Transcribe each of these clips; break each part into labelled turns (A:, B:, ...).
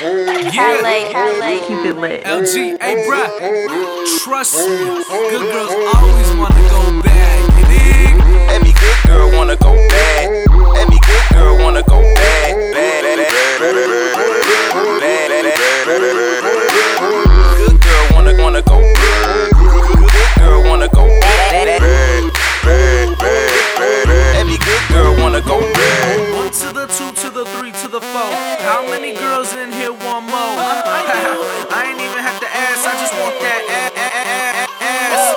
A: Yeah,
B: LA,
C: Keep it lit.
A: LG, hey bruh, trust me, good girls always wanna go back, you dig?
D: Every good girl wanna go bad.
A: The two to the three to the four. How many girls in here want more? I ain't even have to ask, I just want that ass.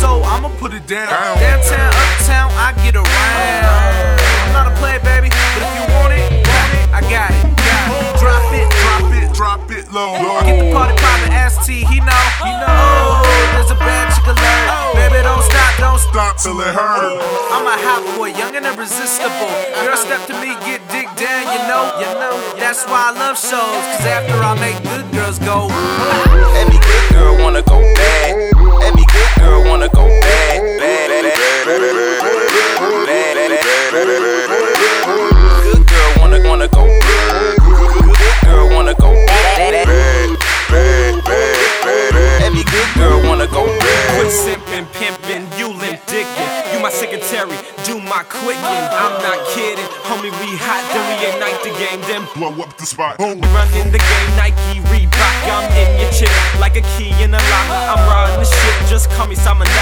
A: So I'ma put it down. Downtown, uptown, I get around. I'm not a player, baby, but if you want it, want it, I got it. Got it. Drop it, drop it,
E: Drop it low.
A: Get the party poppin', ask T, he know. He know. Oh, there's a bad chick alert. Oh. Baby, don't stop, don't stop.
E: Till it hurt.
A: Irresistible. Girl, step to me, get dick down, you know. You know. That's why I love shows, cause after I make good girls go.
F: Do my quicking. I'm not kidding, homie. We hot, then we ignite the game. Then
E: Blow up the spot. Boom.
F: running the game, Nike, Reebok. I'm in your chip like a key in a lock. I'm riding the shit, just call me Salmonella.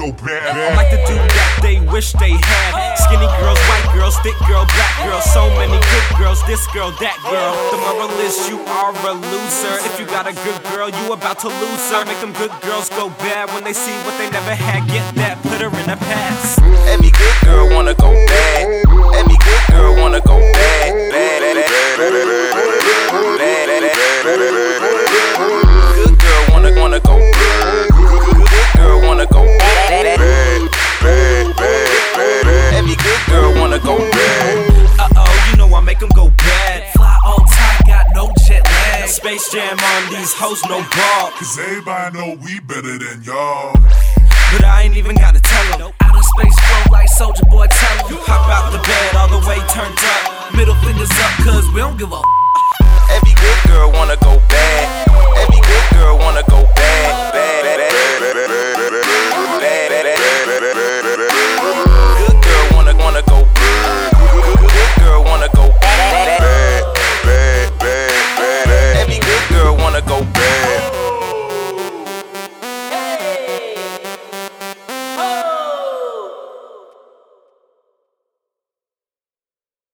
E: Go bad.
F: I'm like the dude that they wish they had. Skinny girls, white girls, thick girl, black girls. So many good girls, this girl, that girl. The moral is you are a loser. If you got a good girl, you about to lose her. Make them good girls go bad when they see what they never had. Get that, put her in a pass.
D: Every good girl wanna go bad. Every good girl wanna go bad. Bad, bad, bad, bad, bad, bad, bad, bad.
F: Jam on these hoes, no ball.
E: Cause everybody know we better than y'all.
F: But I ain't even gotta tell them.
A: Outer space flow like Soldier Boy, tell him.
F: Hop out the bed all the way turned up.
A: Middle fingers up, cause we don't give a
D: Every good girl wanna go bad.